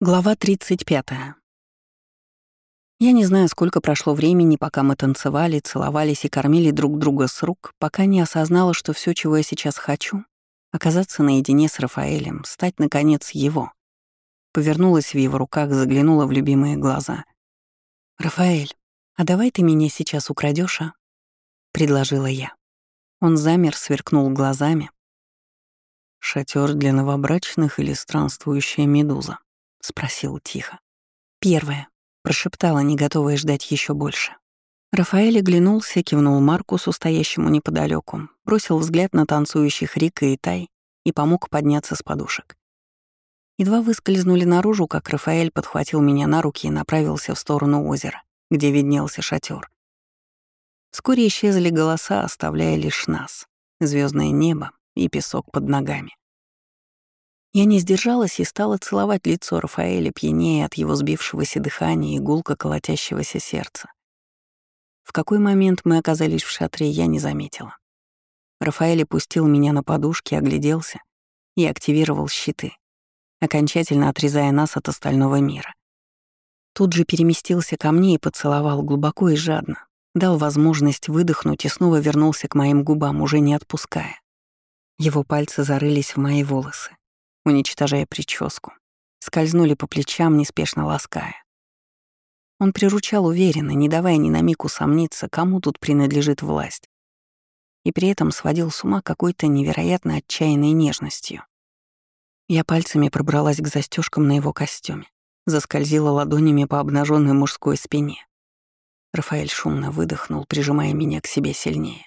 Глава 35. Я не знаю, сколько прошло времени, пока мы танцевали, целовались и кормили друг друга с рук, пока не осознала, что все, чего я сейчас хочу — оказаться наедине с Рафаэлем, стать, наконец, его. Повернулась в его руках, заглянула в любимые глаза. «Рафаэль, а давай ты меня сейчас украдешь, а?» — предложила я. Он замер, сверкнул глазами. Шатер для новобрачных или странствующая медуза?» — спросил тихо. «Первое», — прошептала, не готовая ждать еще больше. Рафаэль оглянулся, кивнул Маркусу, стоящему неподалеку, бросил взгляд на танцующих Рика и Тай и помог подняться с подушек. Едва выскользнули наружу, как Рафаэль подхватил меня на руки и направился в сторону озера, где виднелся шатер. Вскоре исчезли голоса, оставляя лишь нас, звездное небо и песок под ногами. Я не сдержалась и стала целовать лицо Рафаэля, пьянее от его сбившегося дыхания и гулко колотящегося сердца. В какой момент мы оказались в шатре, я не заметила. Рафаэль пустил меня на подушки, огляделся и активировал щиты, окончательно отрезая нас от остального мира. Тут же переместился ко мне и поцеловал глубоко и жадно, дал возможность выдохнуть и снова вернулся к моим губам, уже не отпуская. Его пальцы зарылись в мои волосы, уничтожая прическу, скользнули по плечам, неспешно лаская. Он приручал уверенно, не давая ни на миг усомниться, кому тут принадлежит власть, и при этом сводил с ума какой-то невероятно отчаянной нежностью. Я пальцами пробралась к застежкам на его костюме, заскользила ладонями по обнаженной мужской спине. Рафаэль шумно выдохнул, прижимая меня к себе сильнее.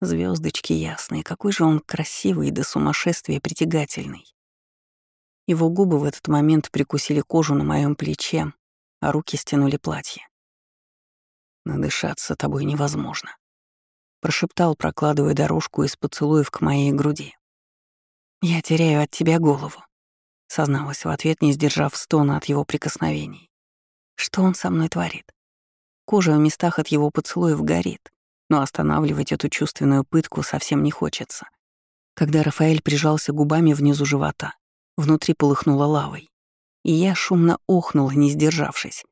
Звездочки ясные, какой же он красивый и до сумасшествия притягательный. Его губы в этот момент прикусили кожу на моем плече, а руки стянули платье. «Надышаться тобой невозможно», — прошептал, прокладывая дорожку из поцелуев к моей груди. «Я теряю от тебя голову», — созналась в ответ, не сдержав стона от его прикосновений. «Что он со мной творит? Кожа в местах от его поцелуев горит, но останавливать эту чувственную пытку совсем не хочется. Когда Рафаэль прижался губами внизу живота, Внутри полыхнуло лавой. И я шумно охнула, не сдержавшись.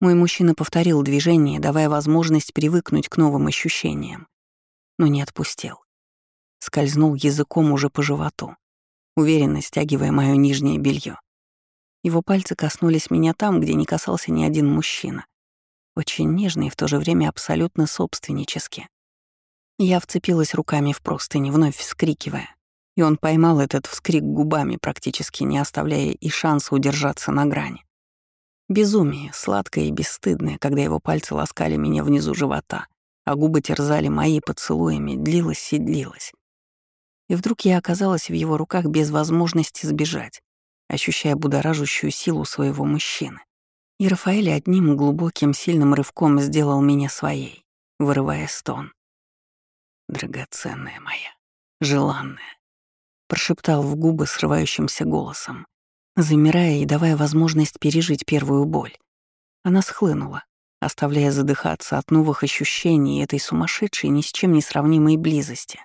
Мой мужчина повторил движение, давая возможность привыкнуть к новым ощущениям. Но не отпустил. Скользнул языком уже по животу, уверенно стягивая мое нижнее белье. Его пальцы коснулись меня там, где не касался ни один мужчина. Очень нежно и в то же время абсолютно собственнически. Я вцепилась руками в простыни, вновь вскрикивая и он поймал этот вскрик губами, практически не оставляя и шанса удержаться на грани. Безумие, сладкое и бесстыдное, когда его пальцы ласкали меня внизу живота, а губы терзали мои поцелуями, длилось и длилось. И вдруг я оказалась в его руках без возможности сбежать, ощущая будоражущую силу своего мужчины. И Рафаэль одним глубоким сильным рывком сделал меня своей, вырывая стон. Драгоценная моя, желанная, прошептал в губы срывающимся голосом, замирая и давая возможность пережить первую боль. Она схлынула, оставляя задыхаться от новых ощущений этой сумасшедшей, ни с чем не сравнимой близости.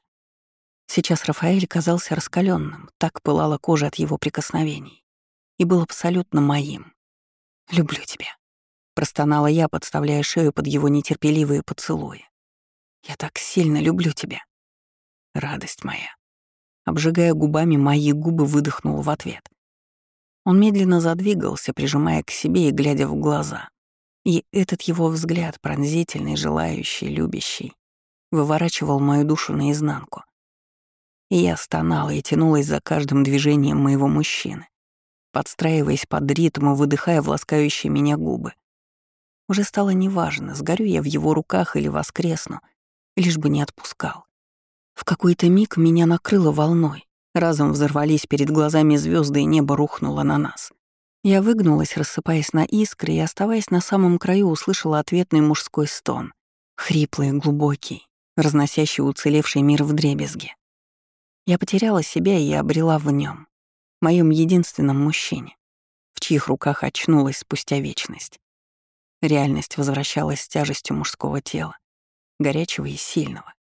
Сейчас Рафаэль казался раскаленным, так пылала кожа от его прикосновений, и был абсолютно моим. «Люблю тебя», — простонала я, подставляя шею под его нетерпеливые поцелуи. «Я так сильно люблю тебя, радость моя». Обжигая губами, мои губы выдохнул в ответ. Он медленно задвигался, прижимая к себе и глядя в глаза. И этот его взгляд, пронзительный, желающий, любящий, выворачивал мою душу наизнанку. И я стонала и тянулась за каждым движением моего мужчины, подстраиваясь под ритм и выдыхая в ласкающие меня губы. Уже стало неважно, сгорю я в его руках или воскресну, лишь бы не отпускал. В какой-то миг меня накрыло волной. Разом взорвались перед глазами звезды и небо рухнуло на нас. Я выгнулась, рассыпаясь на искры, и, оставаясь на самом краю, услышала ответный мужской стон. Хриплый, глубокий, разносящий уцелевший мир в дребезги. Я потеряла себя и обрела в нем, моем единственном мужчине, в чьих руках очнулась спустя вечность. Реальность возвращалась с тяжестью мужского тела, горячего и сильного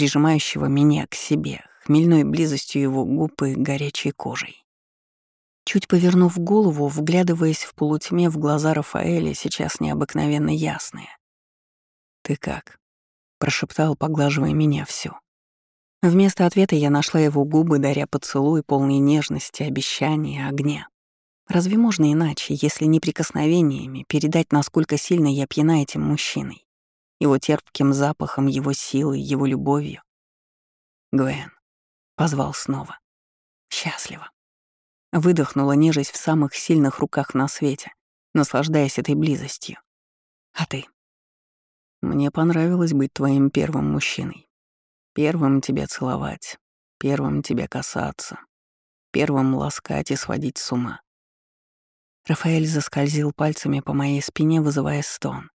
прижимающего меня к себе, хмельной близостью его губ и горячей кожей. Чуть повернув голову, вглядываясь в полутьме в глаза Рафаэля, сейчас необыкновенно ясные. «Ты как?» — прошептал, поглаживая меня всю. Вместо ответа я нашла его губы, даря поцелуй, полный нежности, обещания, огня. Разве можно иначе, если не прикосновениями, передать, насколько сильно я пьяна этим мужчиной? Его терпким запахом, его силой, его любовью? Гвен. Позвал снова. Счастливо. Выдохнула, нежесть в самых сильных руках на свете, наслаждаясь этой близостью. А ты? Мне понравилось быть твоим первым мужчиной. Первым тебя целовать, первым тебя касаться, первым ласкать и сводить с ума. Рафаэль заскользил пальцами по моей спине, вызывая стон.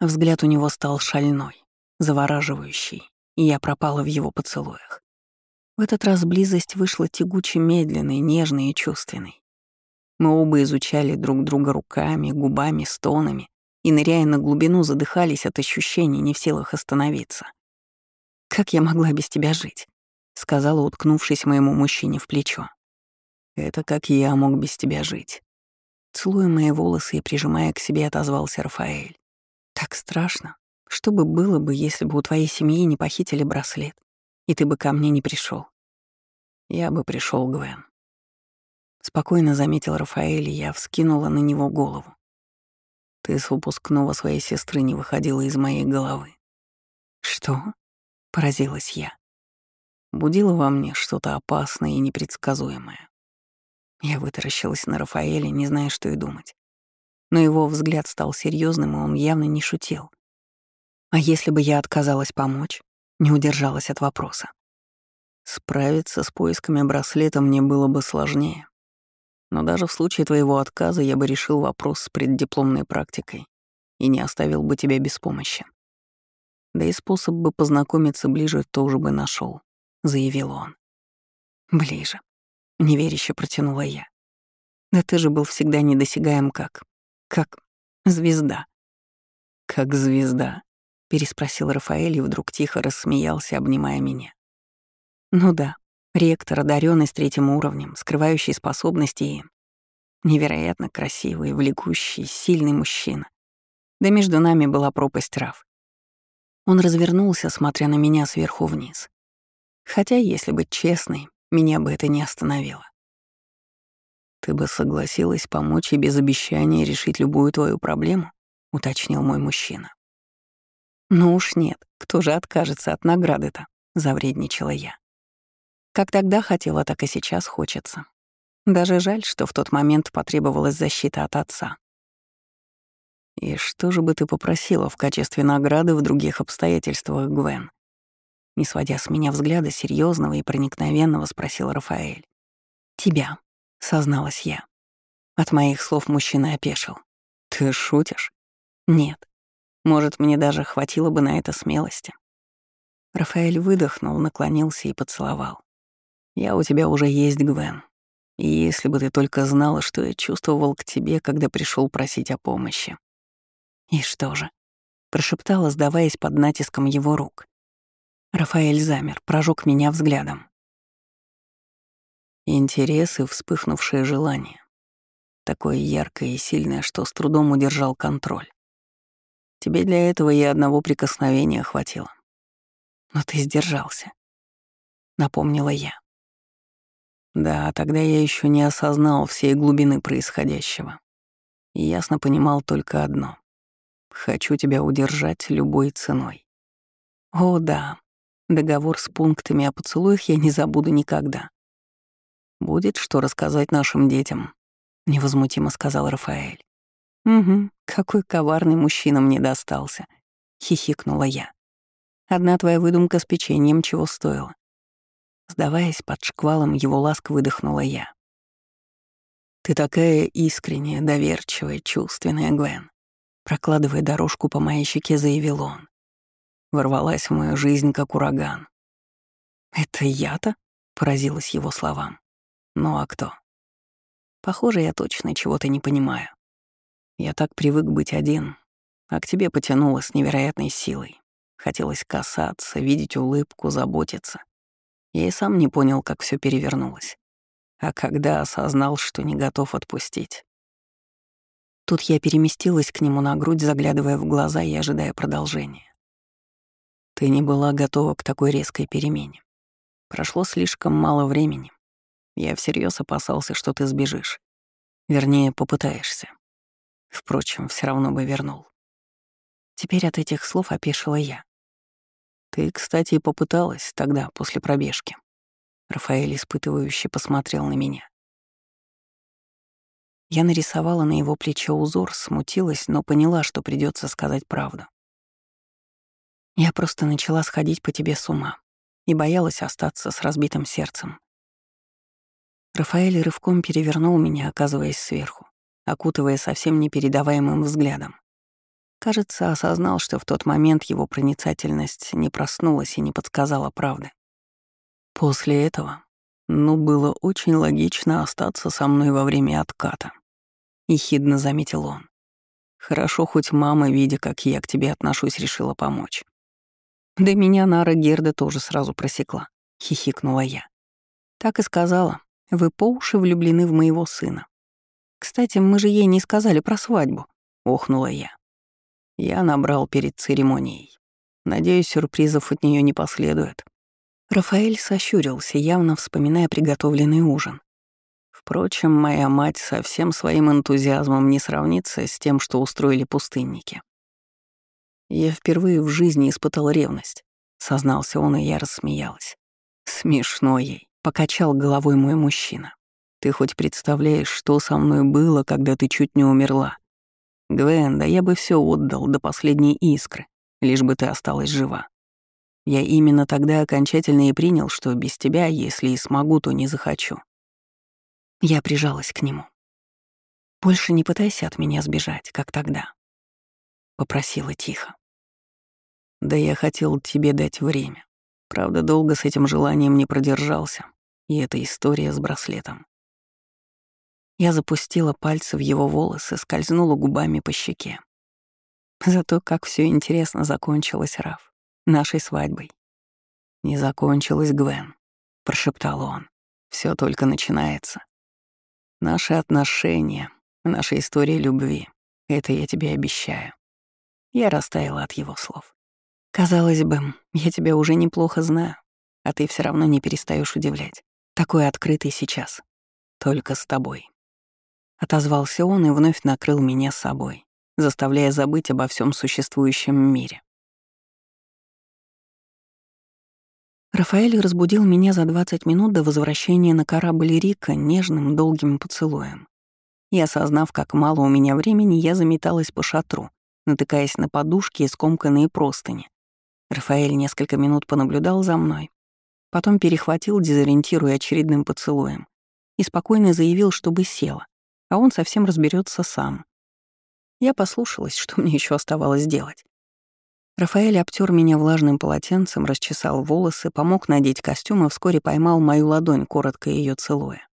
Взгляд у него стал шальной, завораживающий, и я пропала в его поцелуях. В этот раз близость вышла тягуче медленной, нежной и чувственной. Мы оба изучали друг друга руками, губами, стонами и, ныряя на глубину, задыхались от ощущений, не в силах остановиться. «Как я могла без тебя жить?» — сказала, уткнувшись моему мужчине в плечо. «Это как я мог без тебя жить». Целуя мои волосы и прижимая к себе, отозвался Рафаэль. «Так страшно. Что бы было бы, если бы у твоей семьи не похитили браслет, и ты бы ко мне не пришел? Я бы пришел, Гвен. Спокойно заметил Рафаэль, и я вскинула на него голову. Ты с выпускного своей сестры не выходила из моей головы. Что? Поразилась я. Будило во мне что-то опасное и непредсказуемое. Я вытаращилась на Рафаэля, не зная, что и думать. Но его взгляд стал серьезным, и он явно не шутил. А если бы я отказалась помочь, не удержалась от вопроса. Справиться с поисками браслета мне было бы сложнее. Но даже в случае твоего отказа я бы решил вопрос с преддипломной практикой и не оставил бы тебя без помощи. Да и способ бы познакомиться ближе тоже бы нашел, заявил он. Ближе. Неверяще протянула я. Да ты же был всегда недосягаем как... как звезда. Как звезда, переспросил Рафаэль и вдруг тихо рассмеялся, обнимая меня. Ну да, ректор, одаренный с третьим уровнем, скрывающий способности и... Невероятно красивый, влекущий, сильный мужчина. Да между нами была пропасть трав. Он развернулся, смотря на меня сверху вниз. Хотя, если быть честной, меня бы это не остановило. «Ты бы согласилась помочь и без обещания решить любую твою проблему?» — уточнил мой мужчина. «Ну уж нет, кто же откажется от награды-то?» — завредничала я. Как тогда хотела, так и сейчас хочется. Даже жаль, что в тот момент потребовалась защита от отца. «И что же бы ты попросила в качестве награды в других обстоятельствах, Гвен?» Не сводя с меня взгляда серьезного и проникновенного, спросил Рафаэль. «Тебя», — созналась я. От моих слов мужчина опешил. «Ты шутишь?» «Нет. Может, мне даже хватило бы на это смелости». Рафаэль выдохнул, наклонился и поцеловал. «Я у тебя уже есть, Гвен. И если бы ты только знала, что я чувствовал к тебе, когда пришел просить о помощи». «И что же?» — прошептала, сдаваясь под натиском его рук. Рафаэль замер, прожег меня взглядом. Интерес и вспыхнувшее желание. Такое яркое и сильное, что с трудом удержал контроль. Тебе для этого и одного прикосновения хватило. Но ты сдержался. Напомнила я. Да, тогда я еще не осознал всей глубины происходящего. И ясно понимал только одно. Хочу тебя удержать любой ценой. О, да, Договор с пунктами о поцелуях я не забуду никогда. «Будет что рассказать нашим детям», — невозмутимо сказал Рафаэль. «Угу, какой коварный мужчина мне достался», — хихикнула я. «Одна твоя выдумка с печеньем чего стоила». Сдаваясь под шквалом, его ласк выдохнула я. «Ты такая искренняя, доверчивая, чувственная, Гвен», прокладывая дорожку по моей щеке, заявил он ворвалась в мою жизнь как ураган. «Это я-то?» — поразилась его словам. «Ну а кто?» «Похоже, я точно чего-то не понимаю. Я так привык быть один, а к тебе потянуло с невероятной силой. Хотелось касаться, видеть улыбку, заботиться. Я и сам не понял, как все перевернулось. А когда осознал, что не готов отпустить. Тут я переместилась к нему на грудь, заглядывая в глаза и ожидая продолжения. Ты не была готова к такой резкой перемене. Прошло слишком мало времени. Я всерьез опасался, что ты сбежишь. Вернее, попытаешься. Впрочем, все равно бы вернул. Теперь от этих слов опешила я. Ты, кстати, попыталась тогда, после пробежки. Рафаэль испытывающе посмотрел на меня. Я нарисовала на его плече узор, смутилась, но поняла, что придется сказать правду. Я просто начала сходить по тебе с ума и боялась остаться с разбитым сердцем. Рафаэль рывком перевернул меня, оказываясь сверху, окутывая совсем непередаваемым взглядом. Кажется, осознал, что в тот момент его проницательность не проснулась и не подсказала правды. После этого, ну, было очень логично остаться со мной во время отката. Ехидно заметил он. Хорошо, хоть мама, видя, как я к тебе отношусь, решила помочь. Да меня Нара Герда тоже сразу просекла, хихикнула я. Так и сказала, вы по уши влюблены в моего сына. Кстати, мы же ей не сказали про свадьбу, охнула я. Я набрал перед церемонией. Надеюсь, сюрпризов от нее не последует. Рафаэль сощурился, явно вспоминая приготовленный ужин. Впрочем, моя мать со всем своим энтузиазмом не сравнится с тем, что устроили пустынники. Я впервые в жизни испытал ревность, сознался он, и я рассмеялась. Смешно ей, покачал головой мой мужчина. Ты хоть представляешь, что со мной было, когда ты чуть не умерла? Гвен, да я бы все отдал до последней искры, лишь бы ты осталась жива. Я именно тогда окончательно и принял, что без тебя, если и смогу, то не захочу. Я прижалась к нему. «Больше не пытайся от меня сбежать, как тогда», — попросила тихо. «Да я хотел тебе дать время. Правда, долго с этим желанием не продержался. И эта история с браслетом. Я запустила пальцы в его волосы, скользнула губами по щеке. Зато как все интересно закончилось, Раф нашей свадьбой. «Не закончилась, Гвен», — прошептал он. Все только начинается. Наши отношения, наша история любви — это я тебе обещаю». Я растаяла от его слов. «Казалось бы, я тебя уже неплохо знаю, а ты все равно не перестаешь удивлять. Такой открытый сейчас. Только с тобой». Отозвался он и вновь накрыл меня собой, заставляя забыть обо всем существующем мире. Рафаэль разбудил меня за 20 минут до возвращения на корабль Рика нежным долгим поцелуем. И осознав, как мало у меня времени, я заметалась по шатру, натыкаясь на подушки и скомканные простыни. Рафаэль несколько минут понаблюдал за мной, потом перехватил, дезориентируя очередным поцелуем, и спокойно заявил, чтобы села, а он совсем разберется сам. Я послушалась, что мне еще оставалось делать. Рафаэль обтер меня влажным полотенцем, расчесал волосы, помог надеть костюм и вскоре поймал мою ладонь, коротко ее целуя.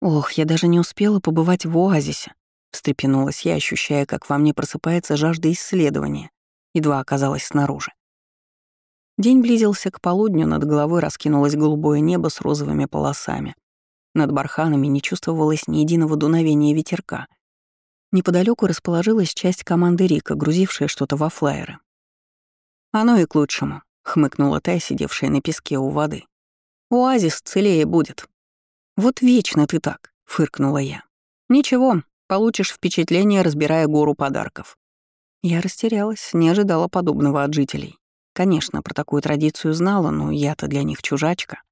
«Ох, я даже не успела побывать в оазисе», — встрепенулась я, ощущая, как во мне просыпается жажда исследования, едва оказалась снаружи. День близился к полудню, над головой раскинулось голубое небо с розовыми полосами. Над барханами не чувствовалось ни единого дуновения ветерка, Неподалеку расположилась часть команды Рика, грузившая что-то во флайеры. «Оно и к лучшему», — хмыкнула та, сидевшая на песке у воды. «Оазис целее будет». «Вот вечно ты так», — фыркнула я. «Ничего, получишь впечатление, разбирая гору подарков». Я растерялась, не ожидала подобного от жителей. Конечно, про такую традицию знала, но я-то для них чужачка.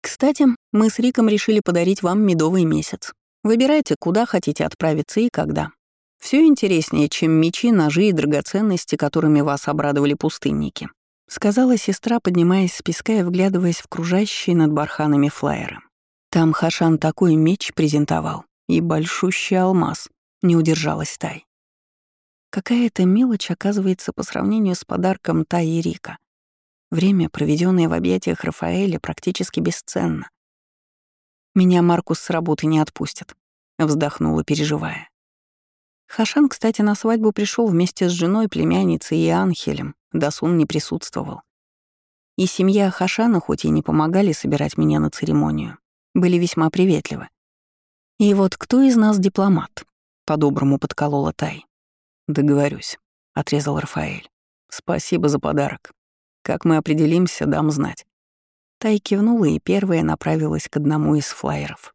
Кстати, мы с Риком решили подарить вам медовый месяц. Выбирайте, куда хотите отправиться и когда. Все интереснее, чем мечи, ножи и драгоценности, которыми вас обрадовали пустынники», — сказала сестра, поднимаясь с песка и вглядываясь в кружащие над барханами флайеры. Там Хашан такой меч презентовал и большущий алмаз, не удержалась Тай. Какая это мелочь оказывается по сравнению с подарком Тай и Рика. Время, проведенное в объятиях Рафаэля, практически бесценно. Меня Маркус с работы не отпустит», — вздохнула, переживая. Хашан, кстати, на свадьбу пришел вместе с женой, племянницей и Анхелем, Дасун не присутствовал. И семья Хашана хоть и не помогали собирать меня на церемонию, были весьма приветливы. И вот кто из нас дипломат? По-доброму подколола Тай. Договорюсь, отрезал Рафаэль. Спасибо за подарок. Как мы определимся, дам знать. Тай кивнула и первая направилась к одному из флайеров.